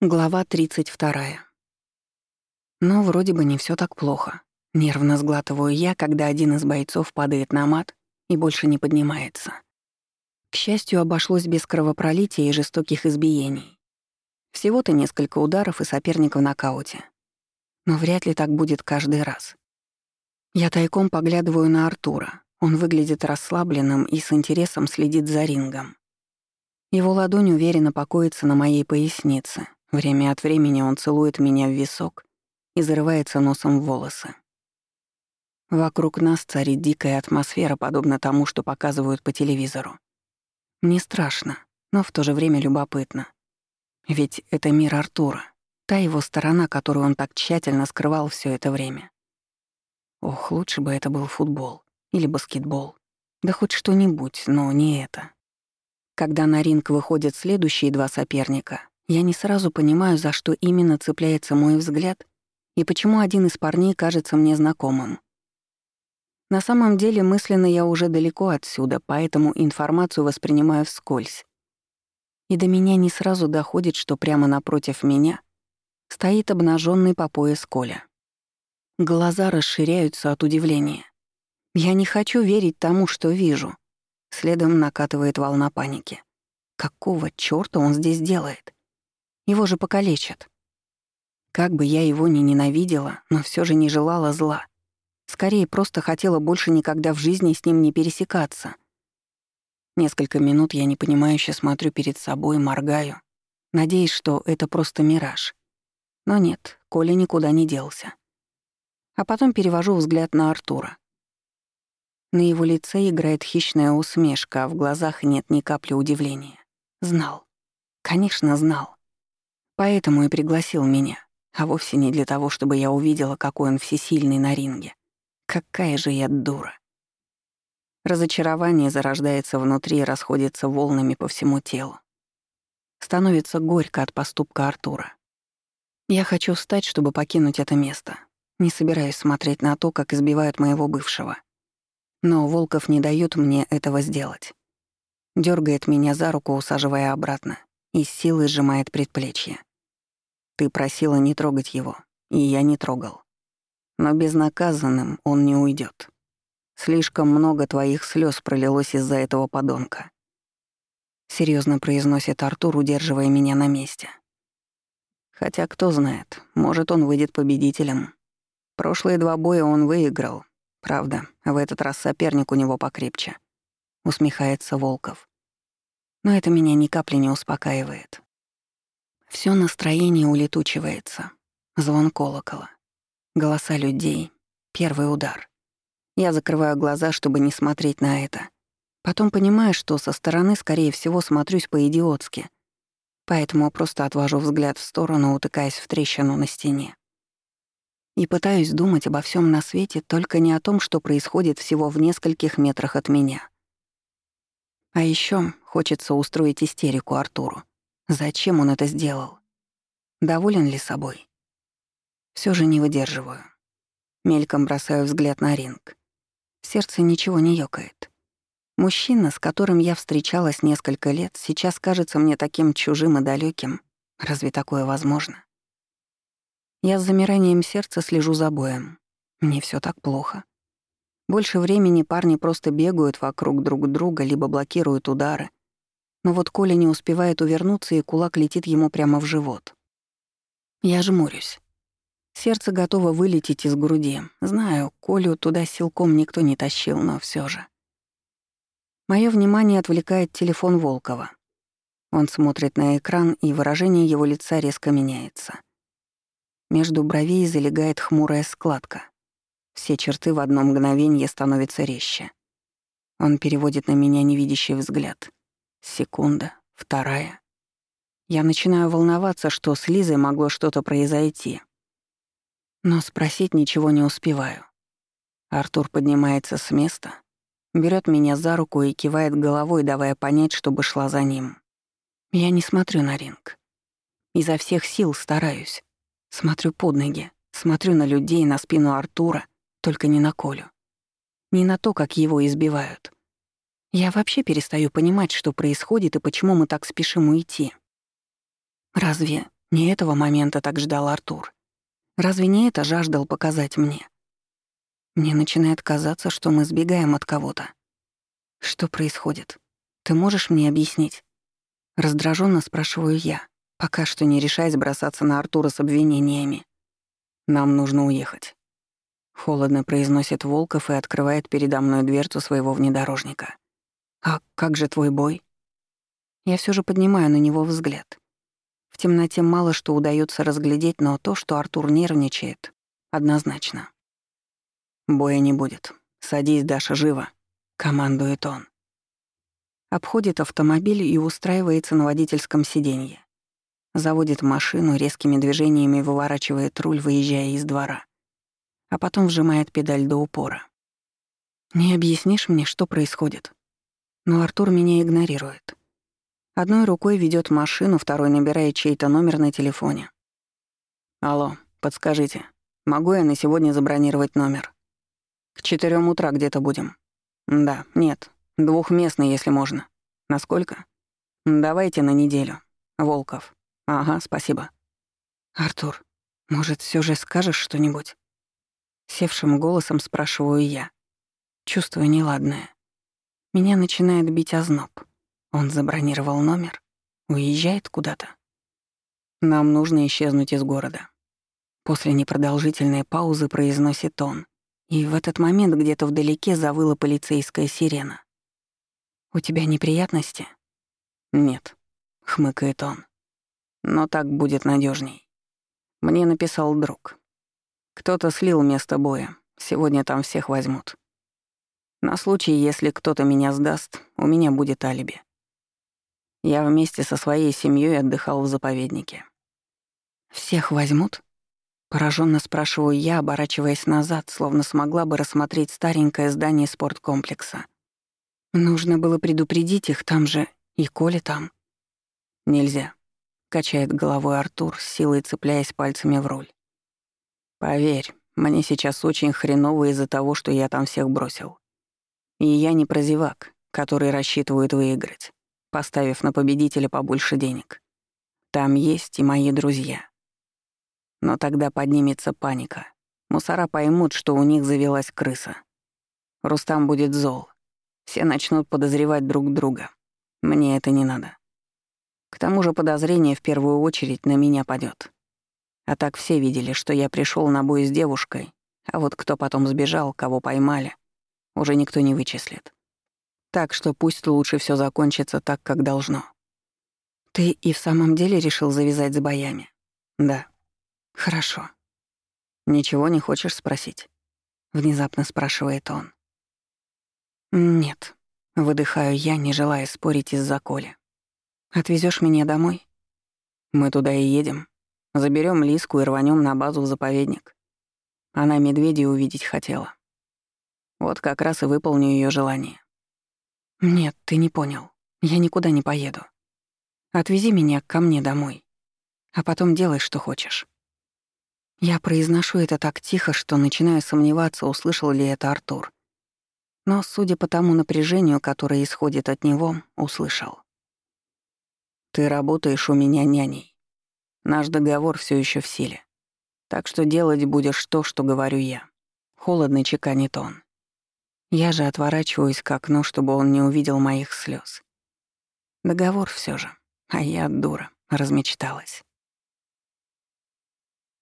Глава 32. Но вроде бы не все так плохо. Нервно сглатываю я, когда один из бойцов падает на мат и больше не поднимается. К счастью, обошлось без кровопролития и жестоких избиений. Всего-то несколько ударов и соперник в нокауте. Но вряд ли так будет каждый раз. Я тайком поглядываю на Артура. Он выглядит расслабленным и с интересом следит за рингом. Его ладонь уверенно покоится на моей пояснице, Время от времени он целует меня в висок и зарывается носом в волосы. Вокруг нас царит дикая атмосфера, подобно тому, что показывают по телевизору. Не страшно, но в то же время любопытно. Ведь это мир Артура, та его сторона, которую он так тщательно скрывал все это время. Ох, лучше бы это был футбол или баскетбол. Да хоть что-нибудь, но не это. Когда на ринг выходят следующие два соперника, я не сразу понимаю, за что именно цепляется мой взгляд и почему один из парней кажется мне знакомым. На самом деле мысленно я уже далеко отсюда, поэтому информацию воспринимаю вскользь. И до меня не сразу доходит, что прямо напротив меня стоит обнаженный по пояс Коля. Глаза расширяются от удивления. Я не хочу верить тому, что вижу. Следом накатывает волна паники. Какого чёрта он здесь делает? Его же покалечат. Как бы я его ни ненавидела, но все же не желала зла. Скорее, просто хотела больше никогда в жизни с ним не пересекаться. Несколько минут я непонимающе смотрю перед собой, моргаю, надеясь, что это просто мираж. Но нет, Коля никуда не делся. А потом перевожу взгляд на Артура. На его лице играет хищная усмешка, а в глазах нет ни капли удивления. Знал. Конечно, знал. Поэтому и пригласил меня, а вовсе не для того, чтобы я увидела, какой он всесильный на ринге. Какая же я дура. Разочарование зарождается внутри и расходится волнами по всему телу. Становится горько от поступка Артура. Я хочу встать, чтобы покинуть это место. Не собираюсь смотреть на то, как избивают моего бывшего. Но Волков не дает мне этого сделать. Дергает меня за руку, усаживая обратно, и с силой сжимает предплечье. Ты просила не трогать его, и я не трогал. Но безнаказанным он не уйдет. Слишком много твоих слез пролилось из-за этого подонка. Серьезно произносит Артур, удерживая меня на месте. Хотя кто знает, может, он выйдет победителем. Прошлые два боя он выиграл. Правда, в этот раз соперник у него покрепче. Усмехается Волков. Но это меня ни капли не успокаивает. Всё настроение улетучивается. Звон колокола. Голоса людей. Первый удар. Я закрываю глаза, чтобы не смотреть на это. Потом понимаю, что со стороны, скорее всего, смотрюсь по-идиотски. Поэтому просто отвожу взгляд в сторону, утыкаясь в трещину на стене. И пытаюсь думать обо всем на свете, только не о том, что происходит всего в нескольких метрах от меня. А еще хочется устроить истерику Артуру. Зачем он это сделал? Доволен ли собой? Все же не выдерживаю. Мельком бросаю взгляд на ринг. Сердце ничего не ёкает. Мужчина, с которым я встречалась несколько лет, сейчас кажется мне таким чужим и далеким. Разве такое возможно? Я с замиранием сердца слежу за боем. Мне все так плохо. Больше времени парни просто бегают вокруг друг друга, либо блокируют удары, но вот Коля не успевает увернуться, и кулак летит ему прямо в живот. Я жмурюсь. Сердце готово вылететь из груди. Знаю, Колю туда силком никто не тащил, но все же. Моё внимание отвлекает телефон Волкова. Он смотрит на экран, и выражение его лица резко меняется. Между бровей залегает хмурая складка. Все черты в одно мгновение становятся резче. Он переводит на меня невидящий взгляд. Секунда, вторая. Я начинаю волноваться, что с Лизой могло что-то произойти. Но спросить ничего не успеваю. Артур поднимается с места, берет меня за руку и кивает головой, давая понять, чтобы шла за ним. Я не смотрю на ринг. Изо всех сил стараюсь. Смотрю под ноги, смотрю на людей, на спину Артура, только не на Колю. Не на то, как его избивают. Я вообще перестаю понимать, что происходит и почему мы так спешим уйти. Разве Не этого момента так ждал Артур. Разве не это жаждал показать мне? Мне начинает казаться, что мы сбегаем от кого-то. Что происходит? Ты можешь мне объяснить? Раздраженно спрашиваю я, пока что не решаясь бросаться на Артура с обвинениями. Нам нужно уехать. Холодно произносит Волков и открывает передо мной дверцу своего внедорожника. «А как же твой бой?» Я все же поднимаю на него взгляд. В темноте мало что удается разглядеть, но то, что Артур нервничает, однозначно. «Боя не будет. Садись, Даша, живо», — командует он. Обходит автомобиль и устраивается на водительском сиденье. Заводит машину, резкими движениями выворачивает руль, выезжая из двора. А потом вжимает педаль до упора. «Не объяснишь мне, что происходит?» Но Артур меня игнорирует. Одной рукой ведет машину, второй набирает чей-то номер на телефоне. «Алло, подскажите, могу я на сегодня забронировать номер? К четырем утра где-то будем. Да, нет, двухместный, если можно. Насколько? Давайте на неделю. Волков. Ага, спасибо. Артур, может, все же скажешь что-нибудь? Севшим голосом спрашиваю я. Чувствую неладное. Меня начинает бить озноб. Он забронировал номер, уезжает куда-то. Нам нужно исчезнуть из города. После непродолжительной паузы произносит он, и в этот момент где-то вдалеке завыла полицейская сирена. «У тебя неприятности?» «Нет», — хмыкает он. «Но так будет надежней. Мне написал друг. Кто-то слил место боя. Сегодня там всех возьмут. На случай, если кто-то меня сдаст, у меня будет алиби. Я вместе со своей семьей отдыхал в заповеднике. «Всех возьмут?» Пораженно спрашиваю я, оборачиваясь назад, словно смогла бы рассмотреть старенькое здание спорткомплекса. Нужно было предупредить их там же, и Коля там. «Нельзя», — качает головой Артур, с силой цепляясь пальцами в руль. «Поверь, мне сейчас очень хреново из-за того, что я там всех бросил. И я не прозевак, который рассчитывает выиграть поставив на победителя побольше денег. Там есть и мои друзья. Но тогда поднимется паника. Мусора поймут, что у них завелась крыса. Рустам будет зол. Все начнут подозревать друг друга. Мне это не надо. К тому же подозрение в первую очередь на меня падет. А так все видели, что я пришел на бой с девушкой, а вот кто потом сбежал, кого поймали, уже никто не вычислит. Так что пусть лучше все закончится так, как должно. Ты и в самом деле решил завязать с боями? Да. Хорошо. Ничего не хочешь спросить? Внезапно спрашивает он. Нет. Выдыхаю я, не желая спорить из-за Коли. Отвезешь меня домой? Мы туда и едем. Заберем Лиску и рванем на базу в заповедник. Она медведей увидеть хотела. Вот как раз и выполню ее желание. «Нет, ты не понял. Я никуда не поеду. Отвези меня ко мне домой. А потом делай, что хочешь». Я произношу это так тихо, что начинаю сомневаться, услышал ли это Артур. Но, судя по тому напряжению, которое исходит от него, услышал. «Ты работаешь у меня няней. Наш договор все еще в силе. Так что делать будешь то, что говорю я». Холодный чеканит он. Я же отворачиваюсь к окну, чтобы он не увидел моих слез. Договор все же, а я, дура, размечталась.